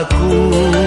aku.